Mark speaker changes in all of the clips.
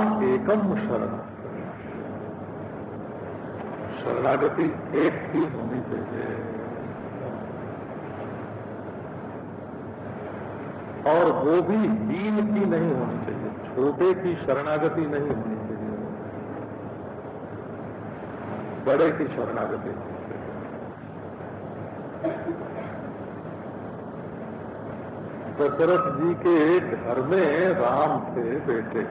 Speaker 1: राम एकम शरण शरणागति एक ही होनी चाहिए। और वो भी दीन की नहीं होनी चाहिए, छोटे की शरणागति नहीं होनी चाहिए। बड़े की शरणागति दशरथ जी के घर में राम थे बेटे।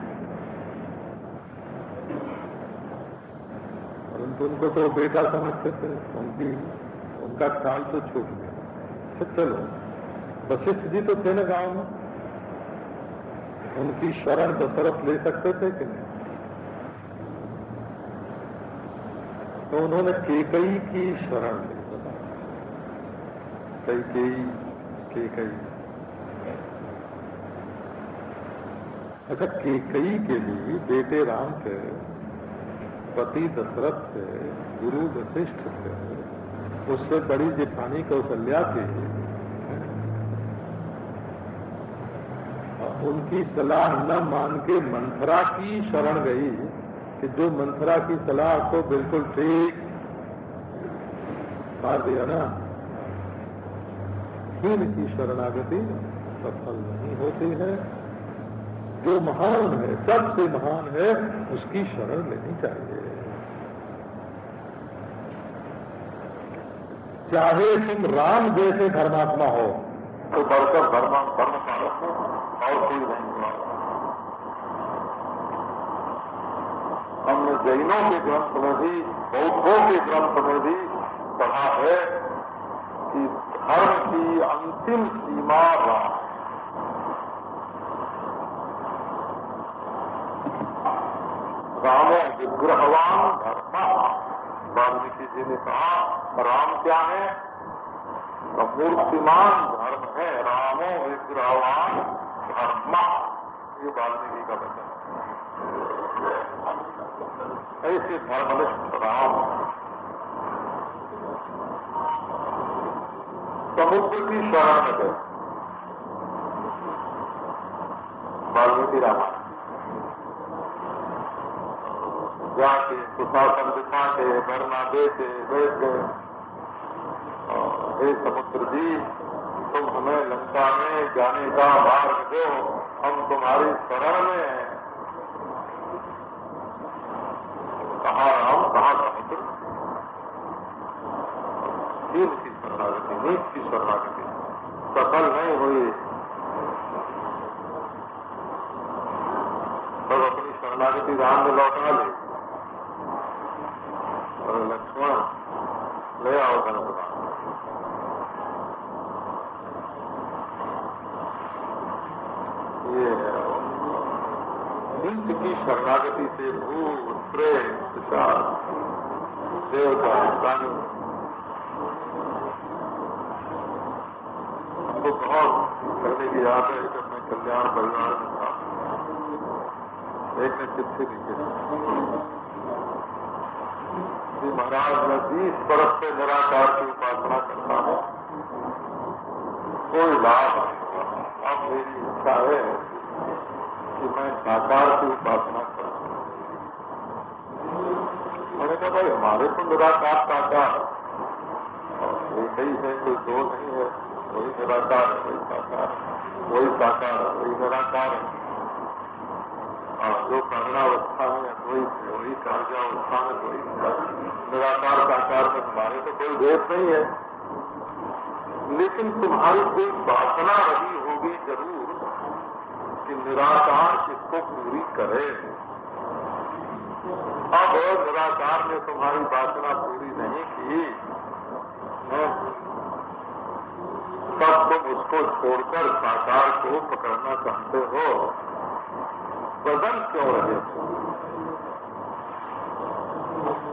Speaker 1: उनको तो बेटा समझते थे। उनकी, उनका ख्याल तो छूट गया। चलो। वशिष्ठ जी तो थे ना गाँव में? उनकी शरण दशरथ ले सकते थे कि नहीं? तो उन्होंने केकई की शरण ली कई कई अच्छा केकई के लिए बेटे राम थे। पति दशरथ थे गुरु वशिष्ठ थे उससे बड़ी जेठानी कौशल्या थी उनकी सलाह न मान के मंथरा की शरण गई कि जो मंथरा की सलाह को बिल्कुल ठीक मार दिया ना। की शरणागति सफल नहीं होती है। जो महान है, सबसे महान है, उसकी शरण लेनी चाहिए। चाहे तुम राम जैसे धर्मात्मा हो। तो बढ़कर धर्म धर्म पालक हो और कोई नहीं। हमने जैनों के ग्रंथ में भी, बौद्धों के ग्रंथ में भी पढ़ा है कि धर्म की अंतिम सीमा राम रामो विग्रहवान धर्म। वाल्मीकि जी ने कहा, राम क्या है? तो मूर्तिमान धर्म है, रामो विग्रहवान धर्म। ये वाल्मीकि का वचन है। ऐसे धर्मनिष्ठ राम। समुद्र की शरण गए। वाल्मीकि रामायण। जाके सुशासन दिखा के वरना दे के बैठ गए हे समुद्र जी, तुम हमें लंका में जाने का मार्ग दो, हम तुम्हारी शरण में हैं। कहा राम, कहा समुद्र। नील की शरणागति नीच की शरणागति। सफल नहीं हुई। तब अपनी शरणागति राम में लौटा ली और लक्ष्मण ले आओ गणपता ये नीच की शरणागति से भूत प्रेम विचार देवता प्राणी हमको बहुत करने की याद है जब मैं कल्याण परिवार में था। एक ने चिट्ठी लिखी। श्री महाराज, मैं बीस बरस से निराकार की उपासना करता हूँ। कोई लाभ अब मेरी इच्छा है कि मैं साकार की उपासना करूँ मैंने कहा भाई हमारे तो निराकार साकार एक ही है, कोई दो नहीं है वही निराकार है। वही साकार वही साकार है वही निराकार है जो करणावस्था है वही कार्यावस्था में द्वैत निराकार साकार में तुम्हारे तो कोई भेद नहीं है। लेकिन तुम्हारी कोई वासना रही होगी ज़रूर कि निराकार इसको पूरी करे। अब निराकार ने तुम्हारी वासना पूरी नहीं की। तब तुम उसको छोड़कर साकार को पकड़ना चाहते हो। बदल क्यों रहे? हो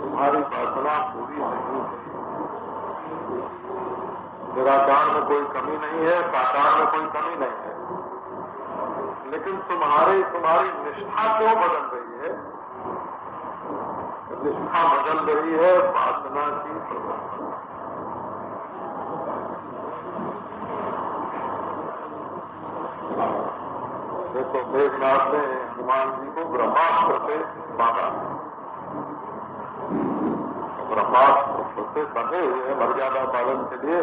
Speaker 1: तुम्हारी वासना पूरी नहीं है। निराकार में कोई कमी नहीं है, साकार में कोई कमी नहीं है। लेकिन तुम्हारी तुम्हारी निष्ठा क्यों बदल रही? है निष्ठा बदल रही है वासना की देखो मेघनाथ ने हनुमान जी को ब्रह्मास्त्र से बांधा। ब्रह्मास्त्र से बंधे हुए मर्यादा पालन के लिए।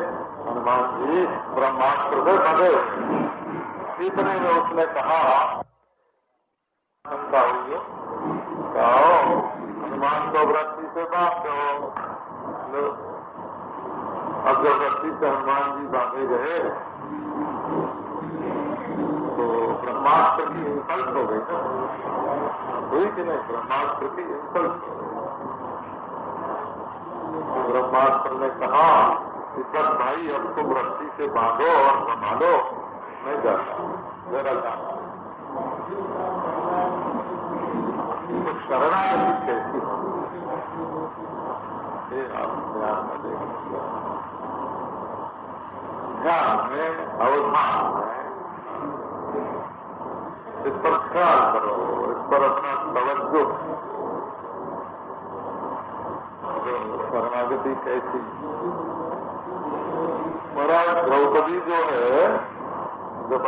Speaker 1: हनुमान जी ब्रह्मास्त्र से बंधे हुए इतने में उसने कहा हुई कहो हनुमान को वृत्ति से बाँध दो अब वृत्ति से हनुमान जी बांधे गए तो ब्रह्मास्त्र की इंसल्ट हो गई ना। हुई कि नहीं? ब्रह्मास्त्र की इंसल्ट हो तो ब्रह्मास्त्र ने कहा कि बस भाई, अब तुम रस्सी से बांधो और संभालो। मैं जाता जरा जाता तो शरणागति कैसी ये आप ध्यान में अवधान में इस पर ख्याल करो इस पर अपना तवज्जो शरणागति कैसी महाराज द्रौपदी जो है जब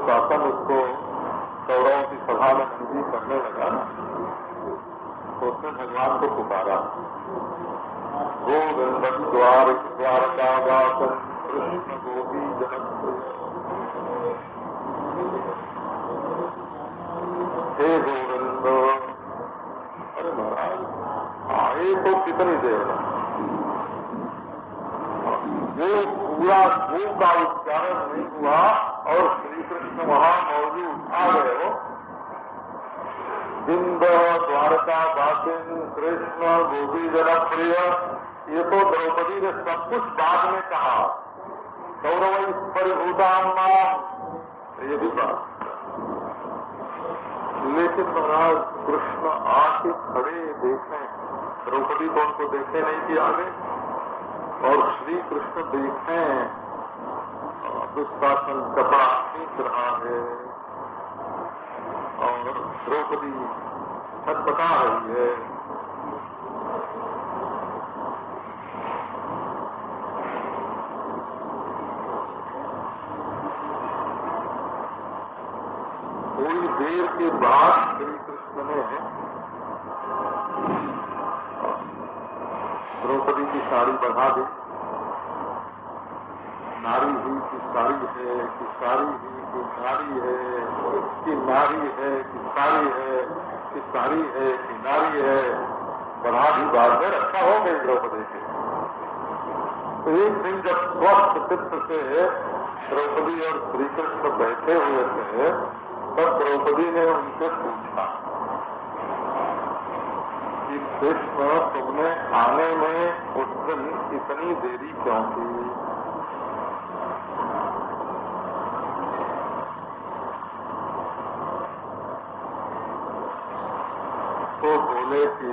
Speaker 1: शासन उसको कौरवों की सभा में निजी करने लगा तो उसने भगवान को पुकारा गोविंद द्वार द्वारका वासन कृष्ण गोपी जनक। हे गोविंद अरे महाराज आए तो कितनी देर वो पूरा गो का उच्चारण नहीं हुआ और श्री कृष्ण वहाँ मौजूद आ गए हो। बिंद द्वारका बासिन कृष्ण गोपी जनप्रिय। ये तो द्रौपदी ने सब कुछ बाद में कहा। गौरव परिभूतांगा ये भी बात। लेकिन महाराज, कृष्ण आके खड़े देखें द्रौपदी को उनको देखे नहीं कि आगे। और श्री कृष्ण देखें दुष्शासन कपड़ा खींच रहा है। द्रौपदी छटपटा रही है। थोड़ी देर के बाद श्री कृष्ण ने द्रौपदी की साड़ी बढ़ा दी। नारी हुई की साड़ी है कि साड़ी ही? की नारी है, कि नारी है, कि साड़ी है, कि साड़ी है, कि नारी है। बढ़ा दी बाद में रक्षा हो गई द्रौपदी की। तो एक दिन जब स्वस्थ चित्त से द्रौपदी और श्री कृष्ण बैठे हुए थे, तब द्रौपदी ने उनसे पूछा कि, कृष्ण, तुमने आने में उस दिन इतनी देरी क्यों की तो बोले कि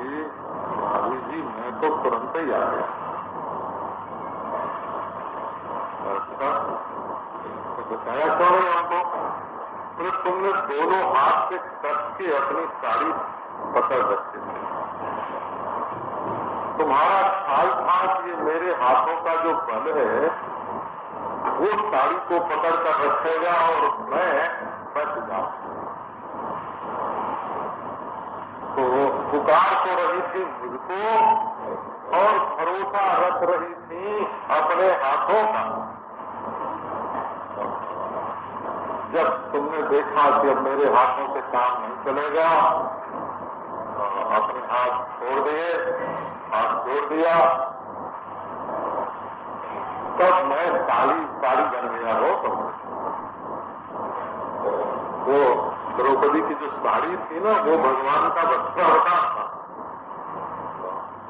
Speaker 1: भाभी जी मैं तो तुरंत ही आ गया अच्छा तो बताया क्यों नहीं हमको फिर तुमने दोनों हाथ से कस के अपनी साड़ी पकड़ रखे थे। तुम्हारा ख्याल था कि मेरे हाथों का जो बल है, वो साड़ी को पकड़ कर रखेगा और मैं बच जाऊँ तो पुकार तो रही थी मुझको और भरोसा रख रही थी अपने हाथों का। जब तुमने देखा कि अब मेरे हाथों से काम नहीं चलेगा अपने हाथ छोड़ दिए, हाथ छोड़ दिया। तब मैं साड़ी साड़ी बन गया हो तो। द्रौपदी की जो साड़ी थी ना, वो भगवान का वस्त्रावतार था।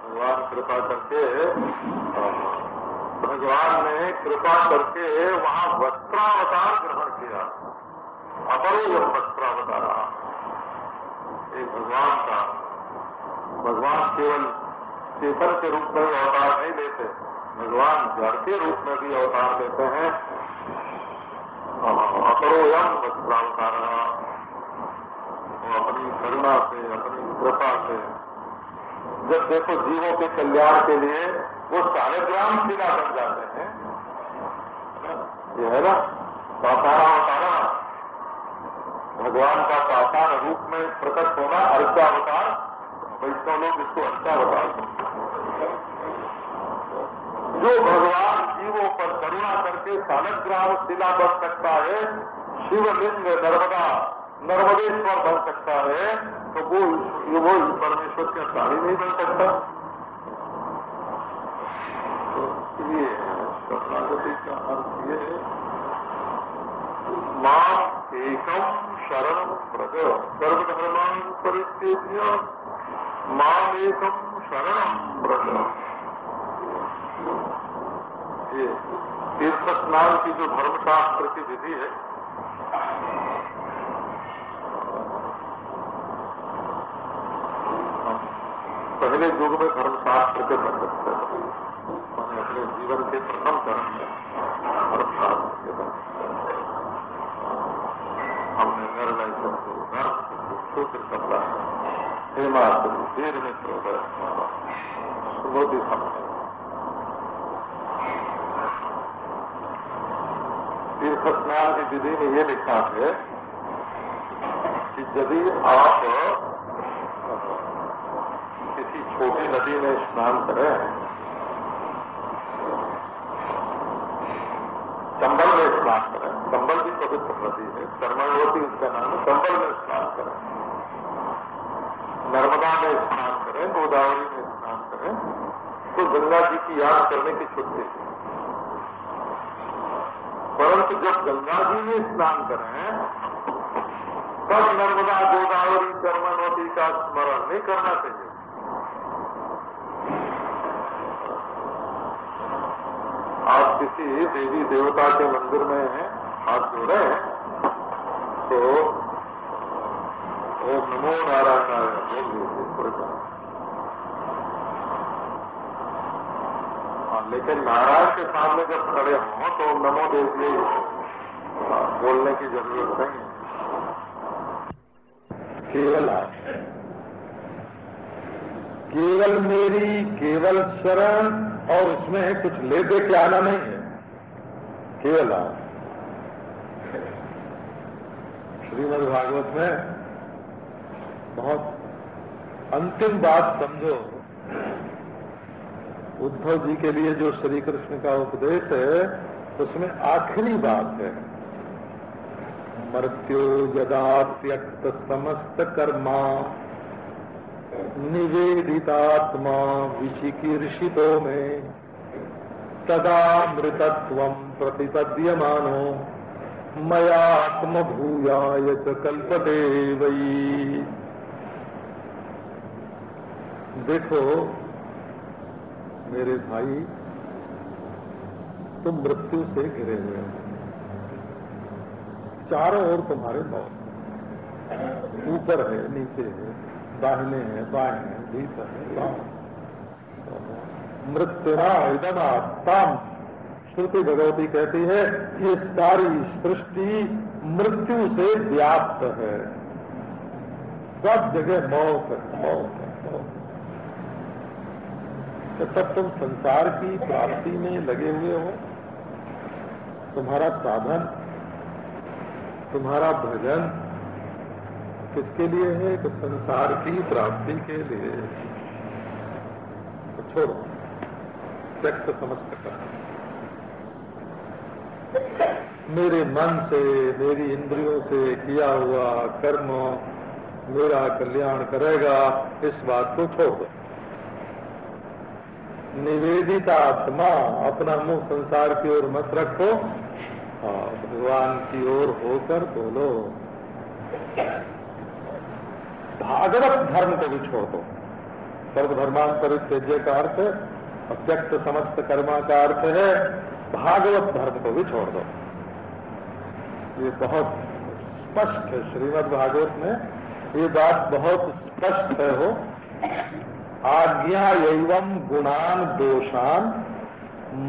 Speaker 1: भगवान कृपा करके, भगवान ने कृपा करके वहाँ वस्त्रावतार ग्रहण किया। अपरो वस्त्रावतार। एक भगवान का, भगवान केवल चेतन के रूप में अवतार नहीं लेते, भगवान जड़ के रूप में भी अवतार लेते हैं। अपरो यम वस्त्रावतार अपनी करुणा से, अपनी कृपा से। जब देखो जीवों के कल्याण के लिए वो सारे ग्राम शिला बन जाते हैं। ये है ना? तो अवतारा
Speaker 2: भगवान का पाषाण रूप में प्रकट होना अर्चावतार वैष्णव लोग इसको अर्चावतार जो भगवान जीवों पर करुणा करके सालग्राम शिला बन सकता है, शिवलिंग नर्मदा। नर्मदेश्वर बन सकता है तो वो वो परमेश्वर के प्राणी नहीं बन सकता। तो ये शरणागति का अर्थ ये माम एकम शरण व्रज, सर्वधर्मान परित्यज्य। माम एकम शरण व्रज। ये तीर्थ स्नान की जो धर्मशास्त्र की विधि है पहले युग में धर्मशास्त्र के बंधक थे मैंने अपने जीवन के प्रथम चरण में धर्मशास्त्र के बंधक हमने निर्णय शब्दों सूत्र कपड़ा हेमात्र देर में सुबोधि समझ तीर्थ स्नान की विधि में ये लिखा है कि यदि आप छोटी नदी में स्नान करें। कंबल में स्नान करें। कंबल भी पवित्र नदी है। कर्मणवती उसका नाम है। कंबल में स्नान करें। नर्मदा में स्नान करें। गोदावरी में स्नान करें। तो गंगा जी की याद करने की छुट्टी है। परंतु जब गंगा जी में स्नान करें, तब नर्मदा, गोदावरी कर्मणवती का स्मरण नहीं करना चाहिए। आप किसी देवी देवता के मंदिर में हाथ जोड़े तो ओम नमो नारायण बोल दीजिए हाँ, लेकिन नारायण के सामने जब खड़े हों तो नमो देवी बोलने की ज़रूरत नहीं
Speaker 1: केवल केवल मेरी केवल शरण और उसमें कुछ ले दे के आना नहीं है। केवल आप श्रीमद भागवत में बहुत अंतिम बात समझो। उद्धव जी के लिए जो श्री कृष्ण का उपदेश है, उसमें आखिरी बात है। मृत्यु यदा त्यक्त समस्त कर्मा निवेदितात्मा विचिकीर्षितो में। तदा मृतत्व प्रतिपद्यमानो। मयात्मभूयाय च कल्पते वही देखो, मेरे भाई, तुम मृत्यु से घिरे हुए हो। चारों ओर तुम्हारे मौत। ऊपर है, नीचे है। दाहिने हैं, बाएँ हैं, भीतर है मृत्युरा इधम आत्म श्रुति भगवती कहती है ये सारी सृष्टि मृत्यु से व्याप्त है। सब जगह मौत है मौत है, मौत तो तब तुम संसार की प्राप्ति में लगे हुए हो। तुम्हारा साधन, तुम्हारा भजन किसके लिए है? कि संसार की प्राप्ति के लिए। तो छोड़ो। व्यक्त समझ सकता मेरे मन से, मेरी इंद्रियों से किया हुआ कर्म मेरा कल्याण करेगा, इस बात को छोड़। दो निवेदिता आत्मा अपना मुँह संसार की ओर मत रखो। और भगवान की ओर होकर बोलो। भागवत धर्म को भी छोड़ दो। सर्वधर्मांतरित्यज्य का अर्थ अत्यक्त समस्त कर्मा का अर्थ है, भागवत धर्म को भी छोड़ दो। ये बहुत स्पष्ट है, श्रीमद भागवत में ये बात बहुत स्पष्ट है हो। आज्ञा एवं गुणान दोषान,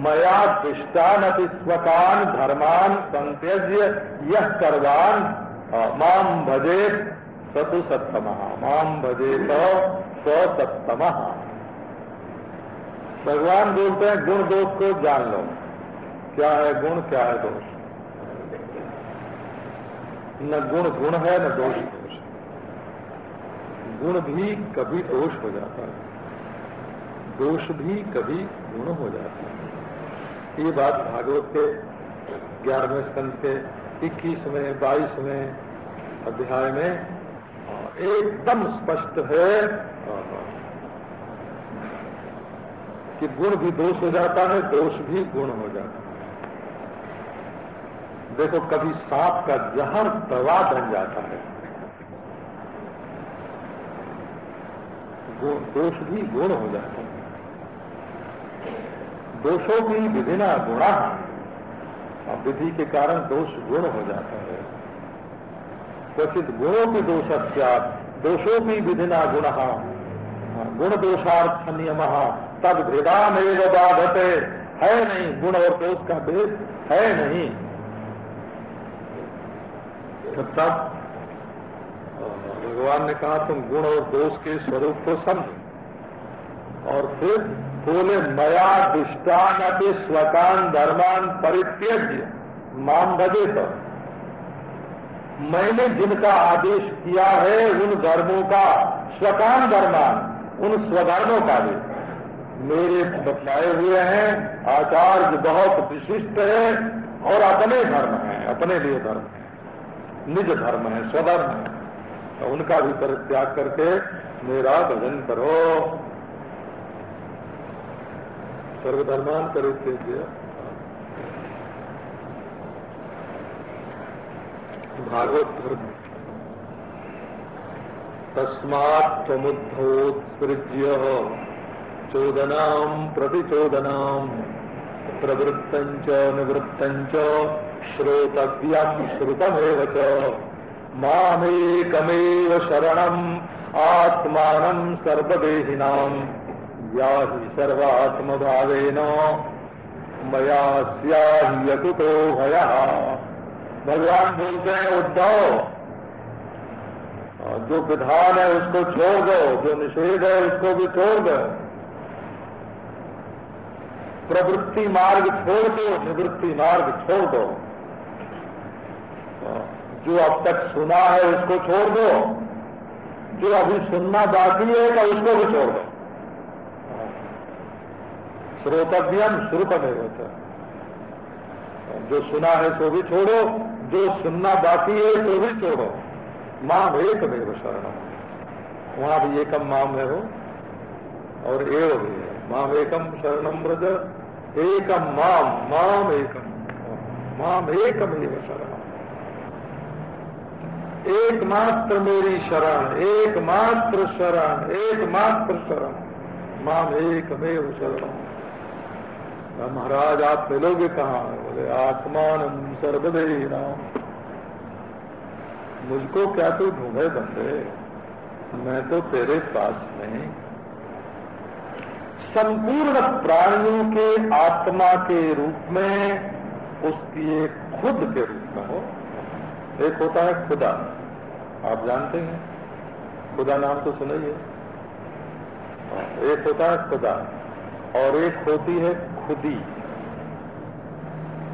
Speaker 1: मया दृष्टान अति स्वकान धर्मान संत्यज्य यह सर्वान माम भजेत। सतु सप्तम माम भजे तो सत्तम। भगवान बोलते हैं, गुण दोष को जान लो। क्या है गुण, क्या है दोष? न गुण गुण है, न दोष दोष। गुण भी कभी दोष हो जाता है। दोष भी कभी गुण हो जाता है। ये बात भागवत के ग्यारहवें स्कंद के इक्कीसवें, बाईसवें अध्याय में एकदम स्पष्ट है कि गुण भी दोष हो जाता है दोष भी गुण हो जाता है। देखो कभी सांप का जहर दवा बन जाता है। दोष भी गुण हो जाता है। दोषों की विभिन्न गुणा और विधि के कारण दोष गुण हो जाता है। क्वचित गुणों की दोष दोषों की विधिना गुण। गुण दोषार्थ नियम। तब भेदान बाधते। है नहीं गुण और दोष का भेद है नहीं। तब भगवान ने कहा, तुम गुण और दोष के स्वरूप को समझो। और फिर बोले, मया दुष्टान अपनी स्वकान धर्मान परित्यज्य। माम भजे तो मैंने जिनका आदेश किया है, उन धर्मों का स्वकान धर्मान, उन स्वधर्मों का भी। मेरे बतलाए हुए हैं, आचार्य बहुत विशिष्ट है और अपने धर्म है, अपने लिए धर्म है। निज धर्म है, स्वधर्म है। तो उनका भी परित्याग करके मेरा भजन करो। सर्वधर्मान करे थे भागवत धर्म। तस्मात्मुद्धोत्सृज्य चोदनाम प्रतिचोदनाम प्रवृत्तंच निवृत्तंच श्रोतव्यम श्रुतमेव मामेकमेव शरणम् आत्मानम् सर्वदेहिनाम् या हि सर्वात्मभावेन। मया स्याह्यकुतो भयः। भगवान बोलते हैं उद्धव जो विधान है, उसको छोड़ दो। जो निषेध है, उसको भी छोड़ दो। प्रवृत्ति मार्ग छोड़ दो, निवृत्ति मार्ग छोड़ दो। जो अब तक सुना है, उसको छोड़ दो। जो अभी सुनना बाकी है तो उसको भी छोड़ दो। श्रोतव्यम श्रुतमेव होता जो सुना है तो भी छोड़ो। जो सुनना बाकी है तो भी छोड़ो माम एक मेव शरणम वहाँ भी एकम माम है हो और एव भी है। माम एकम शरणम ब्रज एकम माम माम एकम। माम एकम एव शरणम एकमात्र मेरी शरण, एकमात्र शरण एकमात्र शरण। माम एक मेव शरण महाराज, आप मिलोगे कहा? बोले, आत्मान सर्वदे राम मुझको क्या तू ढूंढे बंदे? मैं तो तेरे पास नहीं. संपूर्ण प्राणियों के आत्मा के रूप में उसकी एक खुद के रूप में हो। एक होता है खुदा। आप जानते हैं? खुदा नाम तो सुना ही। है, एक होता है खुदा और एक होती है खुदी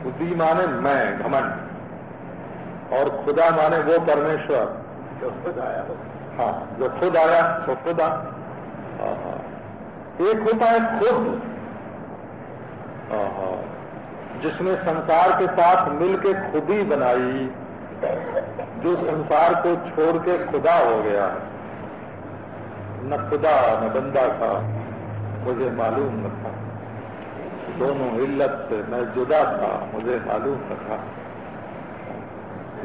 Speaker 1: खुदी माने मैं घमंड। और खुदा माने वो परमेश्वर। जो खुद आया हाँ। जो खुद आया तो खुदा एक होता है खुद। जिसने संसार के साथ मिलके खुदी बनाई जो संसार को छोड़ के खुदा हो गया न खुदा न बंदा था मुझे मालूम न था। दोनों इल्लत से मैं जुदा था, मुझे मालूम न था।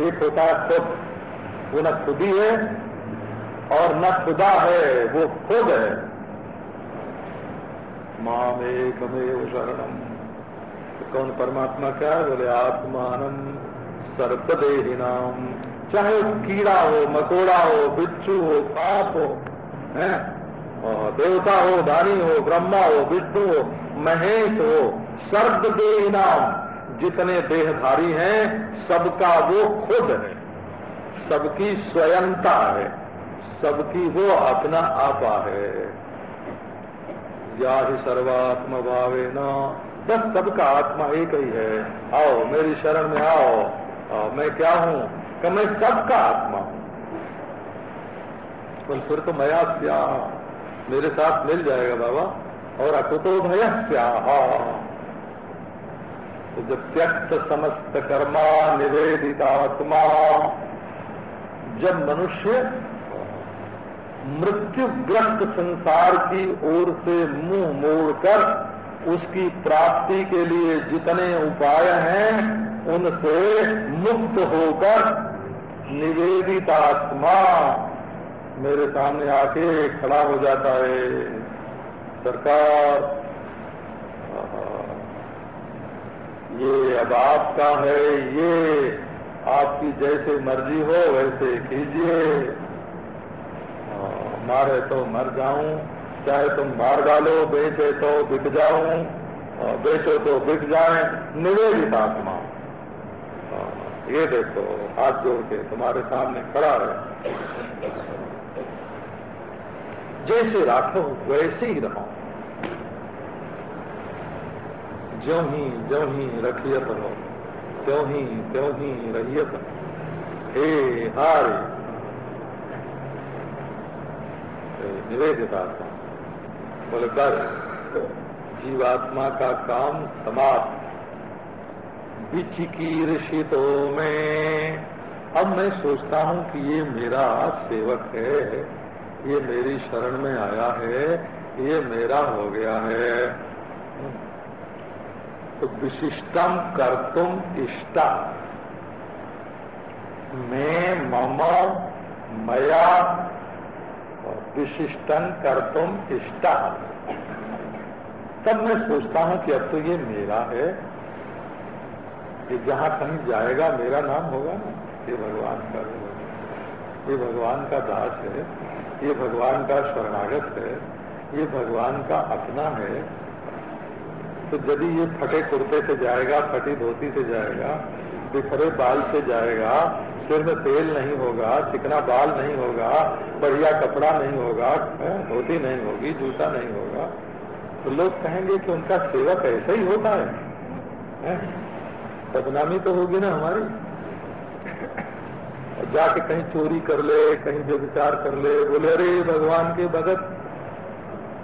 Speaker 1: एक होता है खुद वो न खुदी है और न खुदा है, वो खुद है। माम एक शरणम। कौन परमात्मा क्या है? बोले आत्मानंद सर्पदेहिनाम चाहे कीड़ा हो, मकोड़ा हो, बिच्छू हो सांप हो, है? और देवता हो, दानी हो, ब्रह्मा हो, विष्णु हो महेश हो सर्पदेहिनाम जितने देहधारी हैं सबका वो खुद है। सबकी स्वयंता है। सबकी वो अपना आपा है। या ही सर्वात्म भावे न। बस सबका आत्मा एक ही है। आओ मेरी शरण में आओ। आ, मैं क्या हूँ? कि मैं सबका आत्मा हूँ। बोल फिर तो मया क्या मेरे साथ मिल जाएगा बाबा। और अकुतो भय तो जब त्यक्त समस्त कर्मा निवेदित आत्मा। जब मनुष्य मृत्युग्रस्त संसार की ओर से मुँह मोड़कर उसकी प्राप्ति के लिए जितने उपाय हैं, उनसे मुक्त होकर निवेदित आत्मा मेरे सामने आके खड़ा हो जाता है। सरकार ये अब आपका है, ये आपकी जैसे मर्ज़ी हो, वैसे कीजिए। मारे तो मर जाऊँ, चाहे तुम मार डालो, बेचे तो बिक जाऊँ बेचो तो बिक जाए निवेदित आत्मा। ये देखो, हाथ जोड़ के तुम्हारे सामने खड़ा है जैसे राखो वैसे ही रहो ज्यो ही ज्यो ही रखियत रहो त्यों ही त्यों ही रहियत हे। हारे निवेदित आत्मा बोले बस जीवात्मा का काम समाप्त। विचिकीर्षितों में, अब मैं सोचता हूँ कि ये मेरा सेवक है। ये मेरी शरण में आया है, ये मेरा हो गया है। तो विशिष्टम कर तुम इष्टा। मैं मम, मया विशिष्टन कर तुम इष्टा। तब मैं सोचता हूँ कि अब तो ये मेरा है। ये जहाँ कहीं जाएगा, मेरा नाम होगा ना। ये भगवान का ये भगवान का दास है, ये भगवान का शरणागत है, ये भगवान का अपना है तो यदि ये फटे कुर्ते से जाएगा, फटी धोती से जाएगा, बिखरे बाल से जाएगा, सिर में तेल नहीं होगा, चिकना बाल नहीं होगा, बढ़िया कपड़ा नहीं होगा धोती नहीं होगी, जूता नहीं होगा तो लोग कहेंगे कि उनका सेवक ऐसा ही होता है? बदनामी तो होगी ना हमारी जाके कहीं चोरी कर ले, कहीं व्यविचार कर ले। बोले, अरे, भगवान के भगत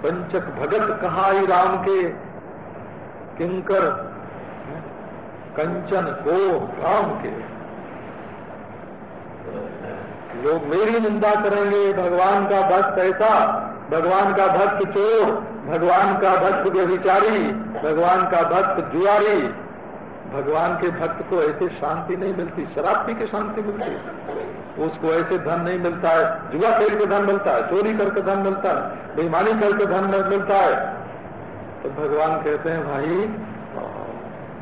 Speaker 1: पंचक भगत कहा ही राम के? किंकर कंचन को राम के? लोग मेरी निंदा करेंगे, भगवान का भक्त ऐसा, भगवान का भक्त चोर, भगवान का भक्त व्यभिचारी, भगवान का भक्त जुआरी भगवान के भक्त को ऐसे शांति नहीं मिलती, शराब पी के शांति मिलती उसको ऐसे धन नहीं मिलता है, जुआ खेल के धन मिलता है, चोरी करके धन मिलता है, बेईमानी करके धन मिलता है। तो भगवान कहते हैं, भाई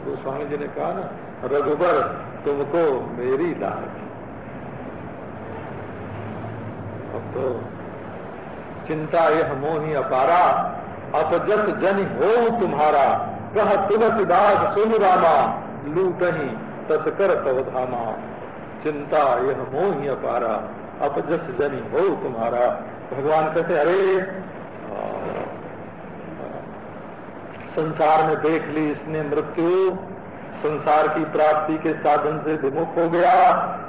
Speaker 1: गोस्वामी जी ने कहा ना, रघुबर, तुमको मेरी दात अब तो चिंता यह मोही अपारा, अपजत जन हो तुम्हारा। कह तुलसी दास सुन रामा लूट ही तत्कर तवधामा चिंता यह मोही अपारा अपजस जनी हो तुम्हारा। भगवान कहते, अरे संसार में देख ली इसने मृत्यु। संसार की प्राप्ति के साधन से विमुख हो गया।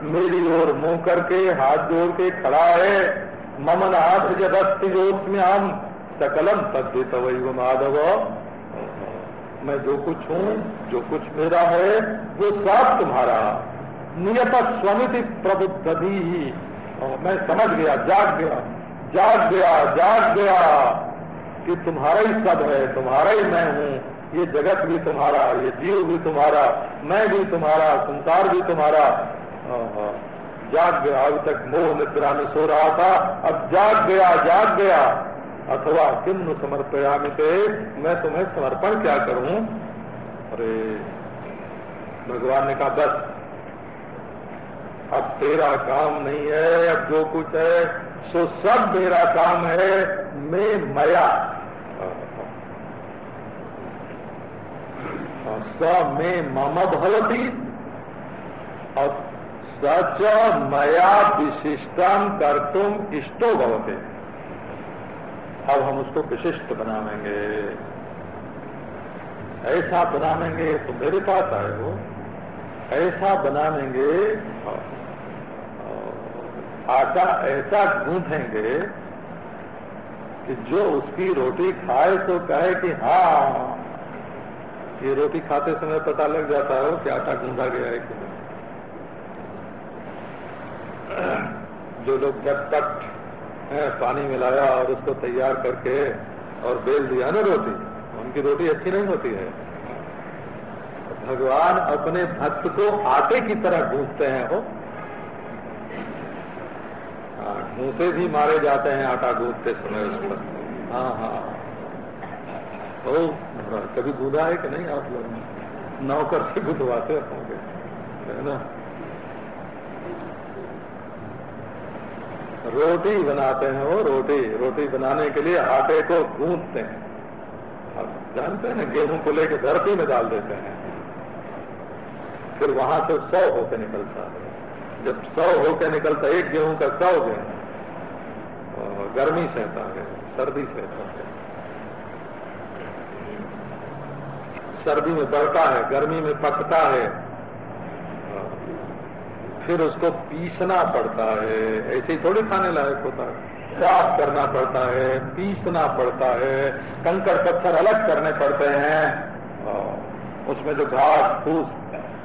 Speaker 1: मेरी ओर मुँह करके, हाथ जोड़ के खड़ा है। ममन हाथ जदस्ति में हम सकलम तद्वित वही माधव। मैं जो कुछ हूँ, जो कुछ मेरा है, वो सब तुम्हारा। नियत स्वमिति प्रबुद्धि मैं समझ गया, जाग गया जाग गया जाग गया कि तुम्हारा ही सब है, तुम्हारा ही मैं हूँ। ये जगत भी तुम्हारा, ये जीव भी तुम्हारा, मैं भी तुम्हारा, संसार भी तुम्हारा। जाग गया अभी तक मोह निद्रा में सो रहा था, अब जाग गया जाग गया। अथवा किम समर्पया मिते मैं तुम्हें समर्पण क्या करूँ? अरे, भगवान ने कहा, बस, अब तेरा काम नहीं है, अब जो कुछ है, सो सब मेरा काम है, मैं मया। स में मम भवती, और सच मया विशिष्टम कर तुम इष्टो भवते। अब हम उसको विशिष्ट बनावेंगे। ऐसा बनावेंगे तो मेरे पास आए वो। ऐसा बनावेंगे आटा ऐसा गूंथेंगे कि जो उसकी रोटी खाए तो कहे कि हाँ ये रोटी खाते समय पता लग जाता है कि आटा गूंधा गया है कि नहीं। जो लोग झटपट पानी मिलाया और उसको तैयार करके और बेल दिया। ना रोटी। उनकी रोटी अच्छी नहीं होती है। भगवान अपने भक्त को आटे की तरह गूंथते हैं वो मुँह से भी मारे जाते हैं आटा गूंथते समय। उस पर हाँ। हाँ ओ कभी गूदा है कि नहीं आप लोग? नौकर से गुदवाते होंगे। है ना? रोटी बनाते हैं वो रोटी रोटी बनाने के लिए आटे को गूंथते हैं। आप जानते हैं गेहूँ को लेकर धरती में डाल देते हैं। फिर वहाँ से सौ होकर निकलता है। जब सौ होकर निकलता एक गेहूँ का सौ गेहूँ। गर्मी सहता है, सर्दी सहता है। सर्दी में बढ़ता है, गर्मी में पकता है। फिर उसको पीसना पड़ता है। ऐसे ही थोड़ी खाने लायक होता है। साफ़ करना पड़ता है, पीसना पड़ता है। कंकड़ पत्थर अलग करने पड़ते हैं। उसमें जो घास, फूस,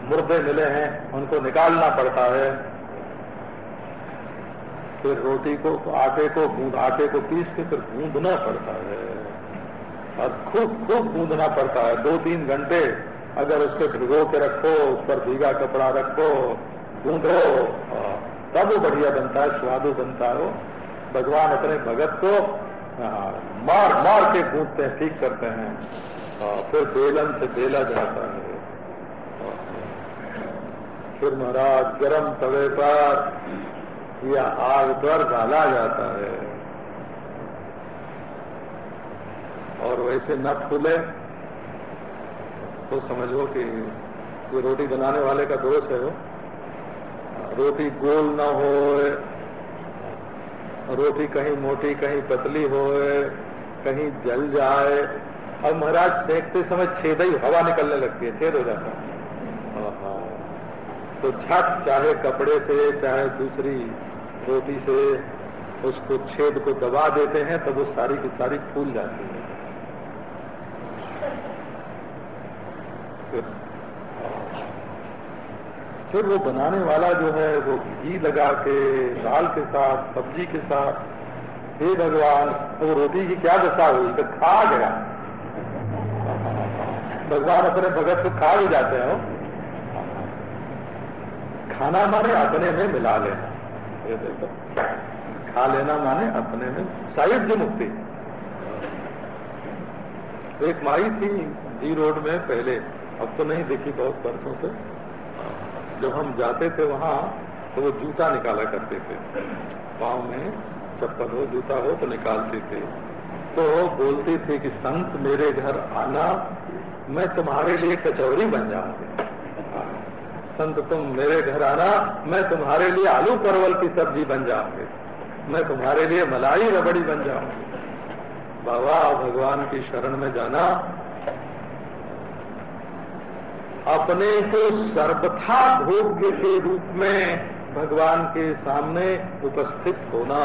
Speaker 1: मुर्दे मिले हैं, उनको निकालना पड़ता है। फिर रोटी को, आटे को गूंद आटे को पीस के फिर गूंदना पड़ता है। और खूब खूब गूंदना पड़ता है। दो तीन घंटे अगर उसके भिगो के रखो, उस पर भीगा कपड़ा रखो गूंदो तब वो बढ़िया बनता है, स्वादु बनता है भगवान अपने भगत को मार मार के गूंदते हैं, ठीक करते हैं। फिर बेलन से बेला जाता है। फिर महाराज, गरम तवे पर या आग पर डाला जाता है। और वैसे न फूले तो समझो कि ये रोटी बनाने वाले का दोष है वो। रोटी गोल न हो रोटी कहीं मोटी, कहीं पतली हो कहीं जल जाए। और महाराज, देखते समय छेद ही हवा निकलने लगती है, छेद हो जाता है। तो छत, चाहे कपड़े से, चाहे दूसरी रोटी से, उसको छेद को दबा देते हैं, तब वो सारी की सारी फूल जाती है। फिर वो बनाने वाला जो है, वो घी लगा के, दाल के साथ, सब्ज़ी के साथ, हे भगवान, वो रोटी की क्या दशा हुई? तो खा गया। भगवान अपने भगत को खा भी जाते हो खाना माने अपने में मिला लेना। खा लेना माने अपने में सायुज्य मुक्ति। एक माई थी जी रोड में पहले, अब तो नहीं देखी बहुत वर्षों से। जब हम जाते थे वहाँ तो वो जूता निकाला करते थे। पाँव में चप्पल हो, जूता हो तो निकालते थे। तो बोलते थे कि, संत, मेरे घर आना, मैं तुम्हारे लिए कचौरी बन जाऊँगी। संत, तुम मेरे घर आना, मैं तुम्हारे लिए आलू परवल की सब्ज़ी बन जाऊँगी। मैं तुम्हारे लिए मलाई रबड़ी बन जाऊँगी। बाबा, भगवान की शरण में जाना अपने को सर्वथा भोग्य के रूप में भगवान के सामने उपस्थित होना।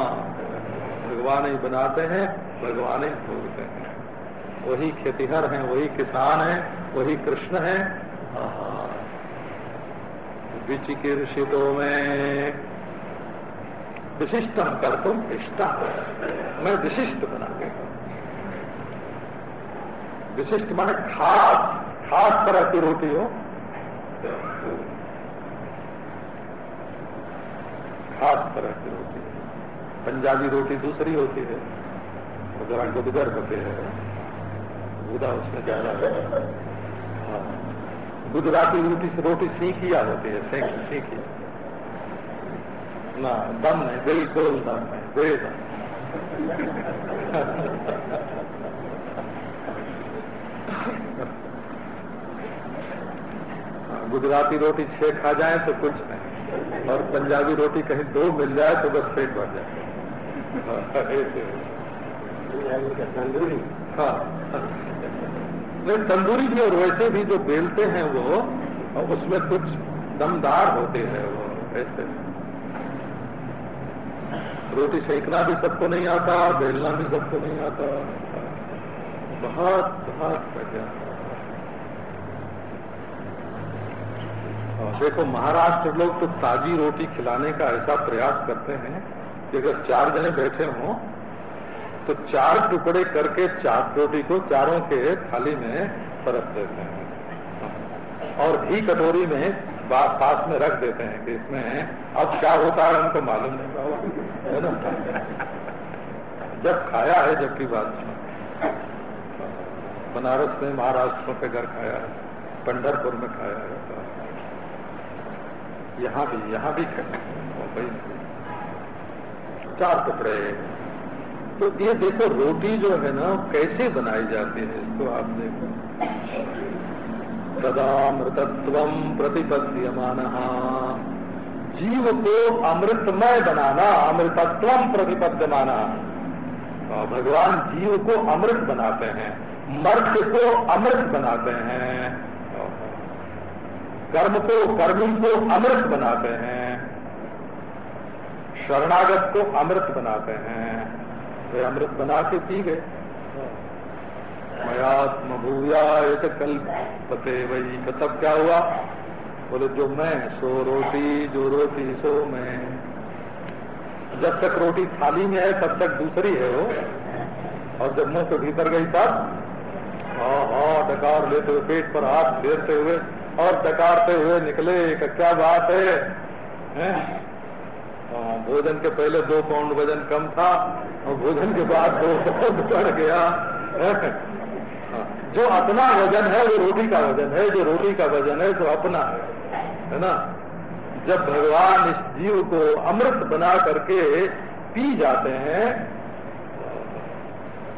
Speaker 1: भगवान ही बनाते हैं, भगवान ही भोगते हैं। वही खेतीहर हैं, वही किसान हैं, वही कृष्ण हैं। विचिकीर्षितो में विशिष्टम कर तुम इष्टा मैं विशिष्ट बना के विशिष्ट माने खास खास तरह की रोटी हो। खास तरह की रोटी। पंजाबी रोटी दूसरी होती है। जरा गुदगर होते हैं। गुदा उसमें ज़्यादा है। हाँ। गुजराती रोटी से रोटी सीखिया होती है सेंक सीखिया। ना, दम है, बिल्कुल दम है बेदम गुजराती रोटी छह खा जाए तो कुछ नहीं। और पंजाबी रोटी कहीं दो मिल जाए तो बस पेट भर जाए। तंदूरी हाँ। नहीं, तंदूरी भी और वैसे भी जो बेलते हैं वो, और उसमें कुछ दमदार होते हैं वो, ऐसे। रोटी सेकना भी सबको नहीं आता, बेलना भी सबको नहीं आता। बहुत बहुत बढ़िया। देखो, महाराष्ट्र लोग तो ताजी रोटी खिलाने का ऐसा प्रयास करते हैं कि अगर चार जने बैठे हों तो चार टुकड़े करके चार रोटी को चारों के थाली में परत देते हैं। और घी कटोरी में पास में रख देते हैं कि इसमें अब क्या होता है उनको मालूम नहीं है ना? जब खाया है जबकि बात बनारस में महाराष्ट्र के घर खाया है पंडरपुर में खाया है। यहाँ भी यहाँ भी मुंबई चार टुकड़े तो ये देखो, रोटी जो है ना, कैसे बनाई जाती है, इसको आप देखो। सदा तदामृतत्व प्रतिपद्यमान। जीव को अमृतमय बनाना, अमृतत्व प्रतिपद्यमान। भगवान जीव को अमृत बनाते हैं, मर्द को अमृत बनाते हैं। कर्म को कर्मी को अमृत बनाते हैं। शरणागत को अमृत बनाते हैं। वे तो अमृत बना के पी गए। मयात्म भूया एक कल्पते वही। तो तब क्या हुआ? बोले, जो मैं, सो रोटी, जो रोटी, सो मैं। जब तक रोटी थाली में है, तब तक दूसरी है वो। और जब मुँह के भीतर गई, तब हाँ हाँ डकार लेते हुए, पेट पर हाथ फेरते हुए और डकारते हुए निकले क्या बात है, है? भोजन के पहले दो पाउंड वज़न कम था और भोजन के बाद दो पाउंड बढ़ गया। है? हाँ, जो अपना वज़न है वो रोटी का वज़न है जो रोटी का वज़न है तो अपना है। है ना? जब भगवान इस जीव को अमृत बना करके पी जाते हैं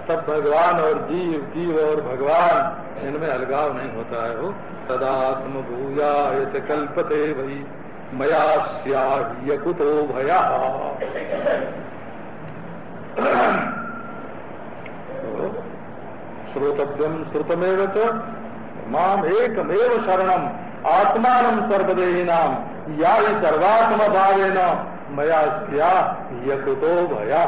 Speaker 1: तब भगवान और जीव जीव और भगवान इनमें अलगाव नहीं होता है वो। तदात्म भूया ऐसे कल्पते भाई मया स्याकुतो भया। श्रोतव्यम श्रुतमेव च। माम एकमेव शरणम। आत्मान सर्वदेही नाम या सर्वात्म भावेन मया स्या यकुतो भया।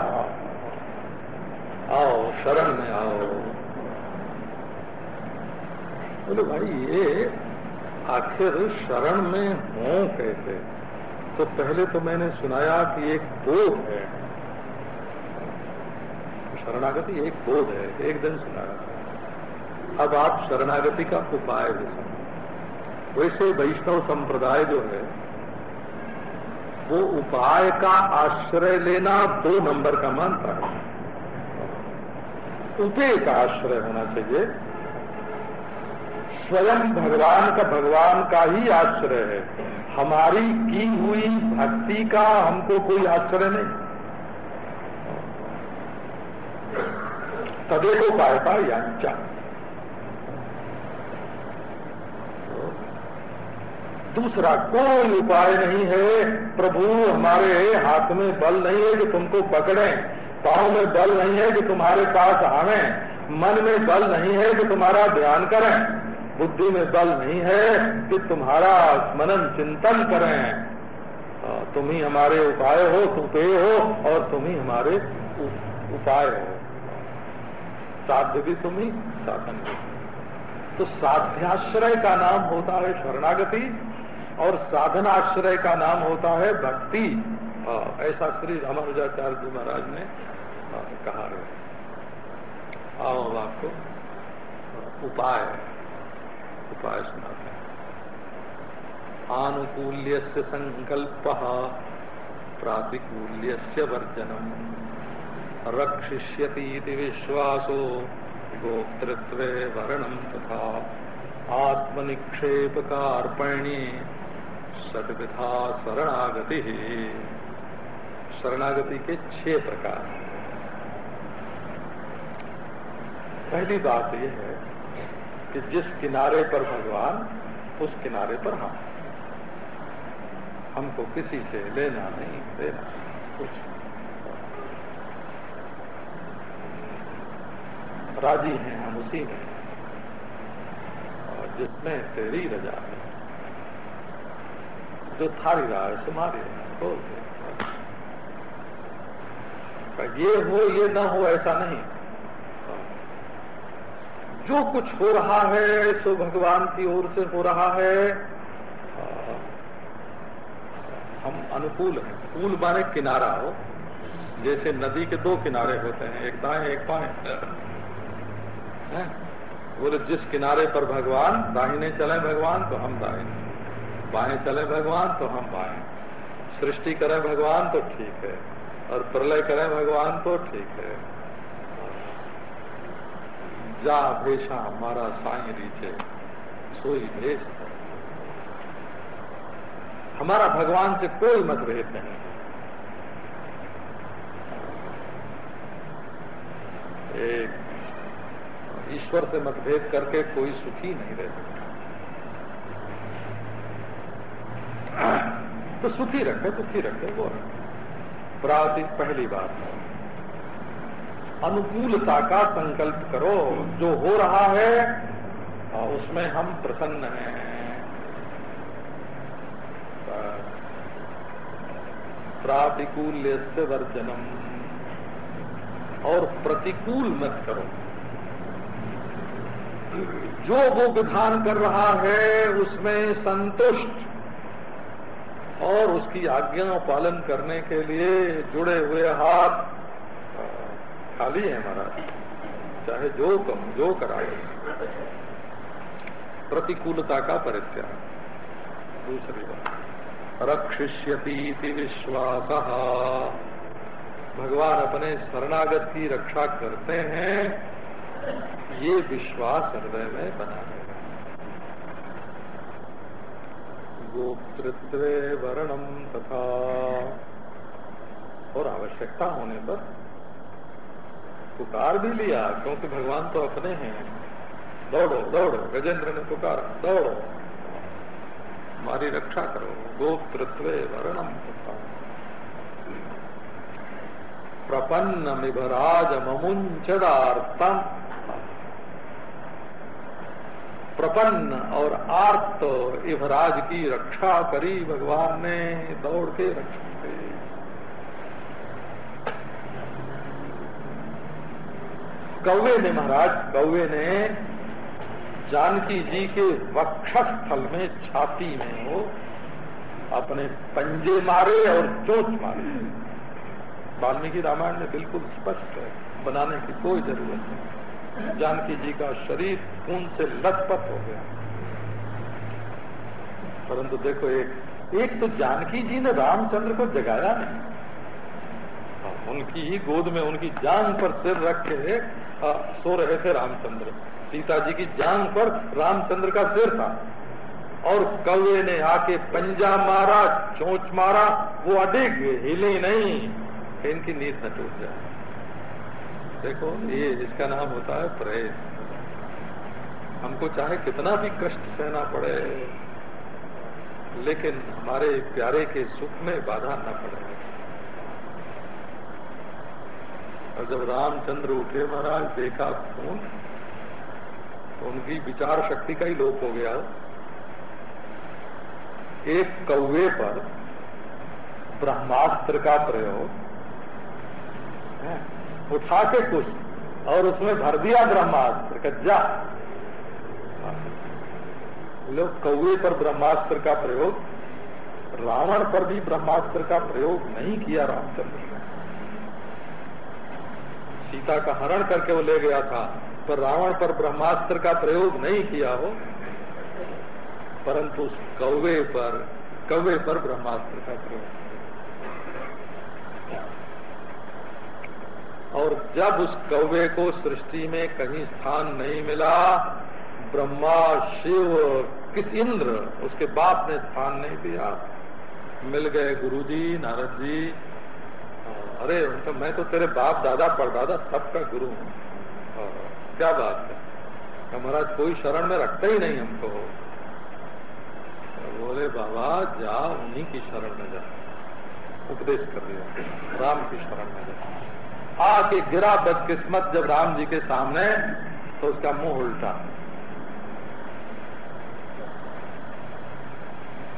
Speaker 1: आओ, शरण में आओ। बोले, भाई, ये आखिर शरण में हो कैसे? तो पहले तो मैंने सुनाया कि एक बोध है। शरणागति एक बोध है, एक दिन सुनाया। अब आप शरणागति का उपाय भी सुनो। वैसे वैष्णव संप्रदाय जो है, वो उपाय का आश्रय लेना दो नंबर का मानता है। उपेय का आश्रय होना चाहिए। स्वयं भगवान का भगवान का ही आश्रय है। हमारी की हुई भक्ति का हमको कोई आश्रय नहीं। तदेको पायता यांचा दूसरा, कोई उपाय नहीं है, प्रभु हमारे हाथ में बल नहीं है कि तुमको पकड़ें, पाँव में बल नहीं है कि तुम्हारे पास आवे, मन में बल नहीं है कि तुम्हारा ध्यान करें। बुद्धि में बल नहीं है कि तुम्हारा मनन चिंतन करें। तुम ही हमारे उपाय हो तुपे हो, और तुम ही हमारे उपाय हो। साध्य भी तुम ही, साधन भी। तो साध्याश्रय का नाम होता है शरणागति, और साधनाश्रय का नाम होता है भक्ति। ऐसा श्री रामानुजाचार्य जी महाराज ने कहा है। आओ आपको उपाय उपाय। सुनाते हैं। आनुकूल्य संकल्प प्रातिकूल्य वर्जनम। रक्षिष्यती विश्वासो, गोत्रत्व वर्णम तथा आत्मनिक्षेप का अर्पण्य सदविधा शरणागति। शरणागति के छह प्रकार पहली बात यह है कि जिस किनारे पर भगवान, उस किनारे पर हम। हमको किसी से लेना नहीं, देना कुछ राज़ी हैं हम उसी में। और जिसमें तेरी रजा है, जो थारी रहा है सुमारी बोल ये हो, ये न हो, ऐसा नहीं। जो कुछ हो रहा है, सो भगवान की ओर से हो रहा है। हम अनुकूल हैं। कूल माने किनारा हो। जैसे नदी के दो किनारे होते हैं, एक दाएँ, एक बाएँ। बोले, जिस किनारे पर भगवान, दाहिने चले भगवान तो हम दाहिने बाएँ चले भगवान तो हम बाएँ। सृष्टि करें भगवान तो ठीक है। और प्रलय करें भगवान तो ठीक है। जा भेषा हमारा साई रीचे सोई भेष हमारा भगवान से कोई मतभेद नहीं। ईश्वर से मतभेद करके कोई सुखी नहीं रह सकता। तो सुखी रखे सुखी रखे, वो प्राति पहली बात है। अनुकूलता का संकल्प करो। जो हो रहा है उसमें हम प्रसन्न हैं। प्रातिकूल्य से वर्जनम। और प्रतिकूल मत करो। जो वो विधान कर रहा है, उसमें संतुष्ट और उसकी आज्ञा पालन करने के लिए जुड़े हुए हाथ खाली है महाराज चाहे जो कम जो कराए। प्रतिकूलता का परित्याग। दूसरी बात। रक्षिष्यती विश्वास। भगवान अपने शरणागत की रक्षा करते हैं। ये विश्वास हृदय में बना है। गोप्तृत्व वर्णम तथा। और आवश्यकता होने पर पुकार भी लिया, क्योंकि भगवान तो अपने हैं। दौड़ो दौड़ो, गजेंद्र ने पुकारा, दौड़ो। हमारी रक्षा करो गोप्तृत्व वर्णम प्रपन्न मिभराज ममुंचदार्थम प्रपन्न और आर्त इभराज की रक्षा करी भगवान ने, दौड़ के रक्षा करी कौवे ने महाराज, कौवे ने जानकी जी के वक्षस्थल में छाती में हो अपने पंजे मारे और चोट मारे। वाल्मीकि रामायण में बिल्कुल स्पष्ट है, बनाने की कोई ज़रूरत नहीं। जानकी जी का शरीर खून से लथपथ हो गया। परंतु देखो, एक एक तो जानकी जी ने रामचंद्र को जगाया नहीं। उनकी ही गोद में उनकी जान पर सिर रख के सो रहे थे रामचंद्र। सीता जी की जान पर रामचंद्र का सिर था। और कौवे ने आके पंजा मारा, चोंच मारा, वो अडिग, हिले नहीं। इनकी नींद न टूट जाए। देखो, ये इसका नाम होता है प्रेम हमको चाहे कितना भी कष्ट सहना पड़े, लेकिन हमारे प्यारे के सुख में बाधा न पड़े। और जब रामचंद्र उठे महाराज, देखा खून तो उनकी विचार शक्ति का ही लोप हो गया। एक कौवे पर ब्रह्मास्त्र का प्रयोग उठा के कुछ, और उसमें भर दिया ब्रह्मास्त्र कज्जा लोग कौए पर ब्रह्मास्त्र का प्रयोग, रावण पर भी ब्रह्मास्त्र का प्रयोग नहीं किया रामचंद्र ने। सीता का हरण करके वो ले गया था, पर रावण पर ब्रह्मास्त्र का प्रयोग नहीं किया हो। परंतु कौवे पर कौवे पर ब्रह्मास्त्र का प्रयोग और जब उस कौवे को सृष्टि में कहीं स्थान नहीं मिला, ब्रह्मा, शिव, किस इंद्र, उसके बाप ने स्थान नहीं दिया। मिल गए गुरुजी, नारद जी अरे, उनका मैं तो तेरे बाप दादा, परदादा सबका गुरु हूँ। क्या बात है। महाराज, कोई शरण में रखता ही नहीं हमको। बोले, बाबा, जा, उन्हीं की शरण में जा। उपदेश कर दिया। राम की शरण में जा। आके गिरा बदकिस्मत जब राम जी के सामने तो उसका मुँह उल्टा।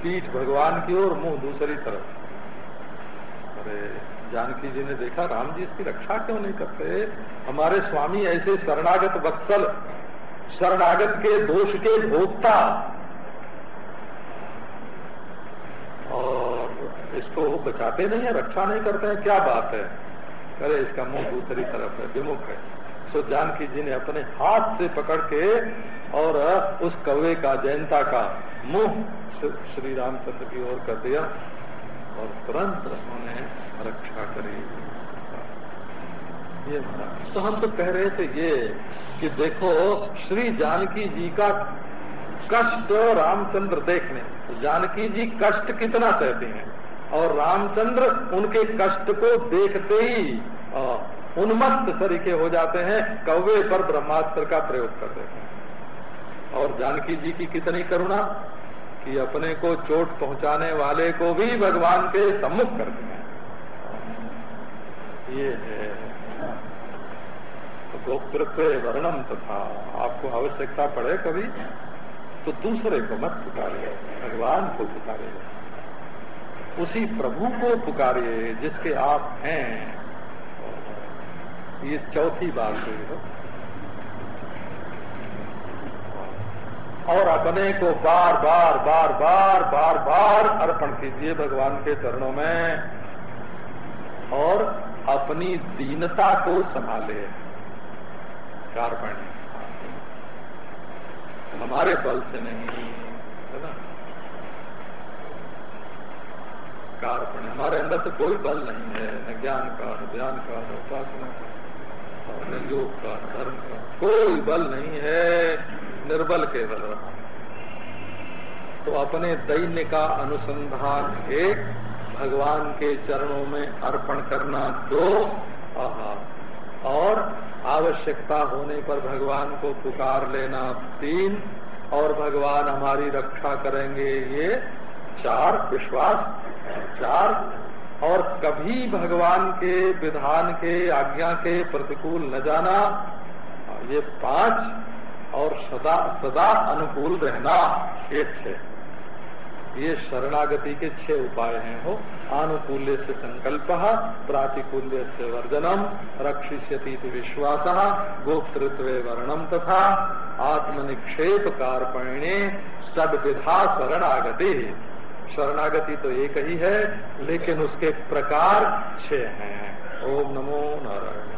Speaker 1: पीठ भगवान की ओर, मुँह दूसरी तरफ़। अरे जानकी जी ने देखा, राम जी, इसकी रक्षा क्यों नहीं करते हमारे स्वामी ऐसे शरणागत वत्सल, शरणागत के दोष के भोक्ता। और इसको बचाते नहीं है, रक्षा नहीं करते हैं, क्या बात है? अरे, इसका मुँह दूसरी तरफ़ है, विमुख है। सो जानकी जी ने अपने हाथ से पकड़ के और उस कौवे का, जयंता का मुँह श्री रामचंद्र की ओर कर दिया। और तुरंत उन्होंने रक्षा करी। ये तो हम तो कह रहे थे ये कि देखो, श्री जानकी जी का कष्ट रामचंद्र देखने। जानकी जी कष्ट कितना सहते हैं? और रामचंद्र उनके कष्ट को देखते ही उन्मत्त तरीके हो जाते हैं कौवे पर ब्रह्मास्त्र का प्रयोग कर देते हैं। और जानकी जी की कितनी करुणा कि अपने को चोट पहुँचाने वाले को भी भगवान के सम्मुख करते हैं। ये है। तो गोप्तृत्व वर्णम तथा आपको आवश्यकता पड़े कभी तो दूसरे को मत पुकारिए, भगवान को पुकारिए। उसी प्रभु को पुकारिए जिसके आप हैं। ये चौथी बात हुई है। और अपने को बार बार बार बार बार बार अर्पण कीजिए भगवान के चरणों में। और अपनी दीनता को संभाले। कार्पण्य हमारे बल से नहीं, है ना? कार्पण्य हमारे अंदर से कोई बल नहीं है। न ज्ञान का, न ज्ञान का, न उपासना का न योग का, न धर्म का। कोई बल नहीं है। निर्बल केवल। रहा तो अपने दैन्य का अनुसंधान एक भगवान के चरणों में अर्पण करना दो और आवश्यकता होने पर भगवान को पुकार लेना तीन, और भगवान हमारी रक्षा करेंगे ये चार, विश्वास, चार। और कभी भगवान के विधान के, आज्ञा के प्रतिकूल न जाना, ये पाँच, और सदा सदा अनुकूल रहना ये छह ये शरणागति के छह उपाय हैं। हो, आनुकूल्य से संकल्प, प्रातिकूल्य से वर्जनम, रक्षिष्यति विश्वास, गोप्तृत्व वर्णम तथा आत्मनिक्षेप कार्पण्य सदविधा शरणागति। शरणागति तो एक ही है, लेकिन उसके प्रकार छह हैं। ओम नमो नारायण।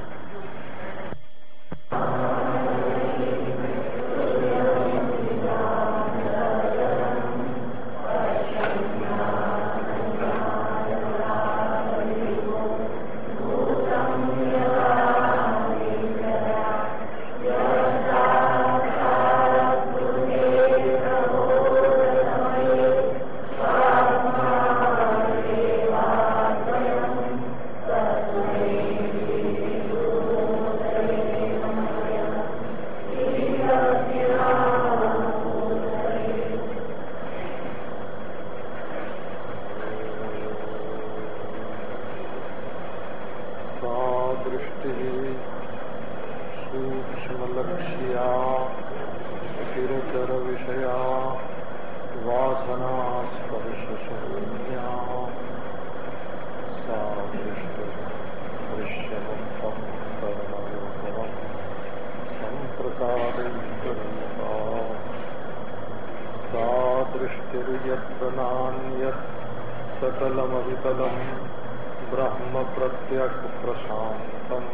Speaker 1: आत्म प्रत्यक्ष प्रशांतम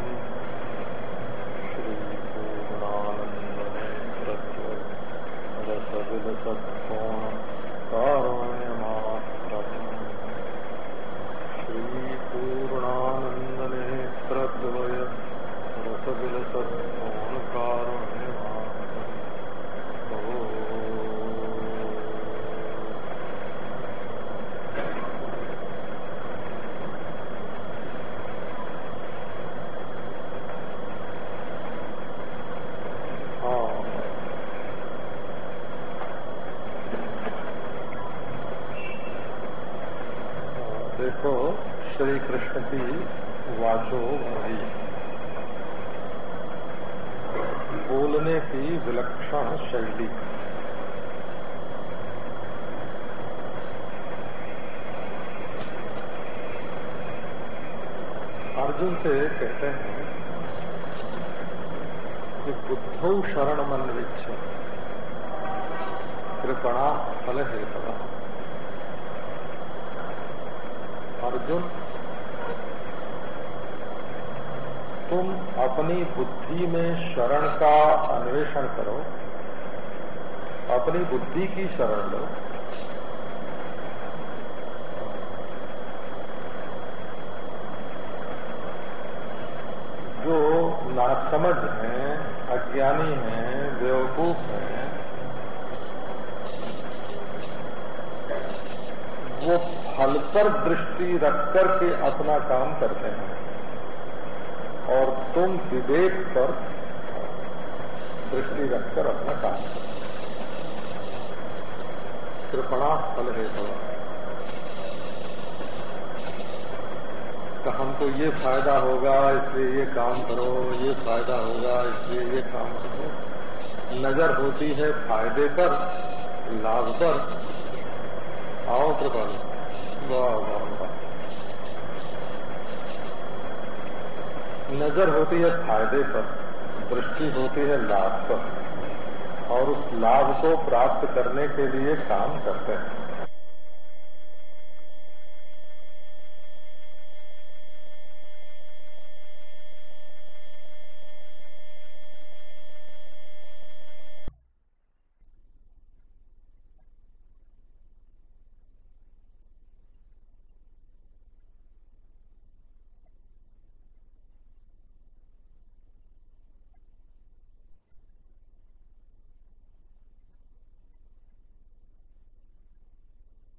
Speaker 1: श्री पूर्णानंदोण कारुण्यमात्र श्री पूर्णानंद नेत्रद्वय रसविलसत्कोण कारुण्य अर्जुन से कहते हैं कि बुद्धौ शरण मन विच्छ कृपणा फल है हेतवा अर्जुन, तुम अपनी बुद्धि में शरण का अन्वेषण करो, अपनी बुद्धि की शरण लो जो नासमझ हैं, अज्ञानी हैं, बेवकूफ़ हैं। वो फल पर दृष्टि रख करके अपना काम करते हैं और तुम विवेक पर दृष्टि रखकर अपना काम करो। कृपणा फल हेतु तो हमको ये फ़ायदा होगा, इसलिए ये काम करो, ये फ़ायदा होगा, इसलिए ये काम करो। नज़र होती है फ़ायदे पर, लाभ पर। आओ कृपा वाह वाह वाह। नज़र होती है फ़ायदे पर, दृष्टि होती है लाभ पर। और उस लाभ को प्राप्त करने के लिए काम करते हैं।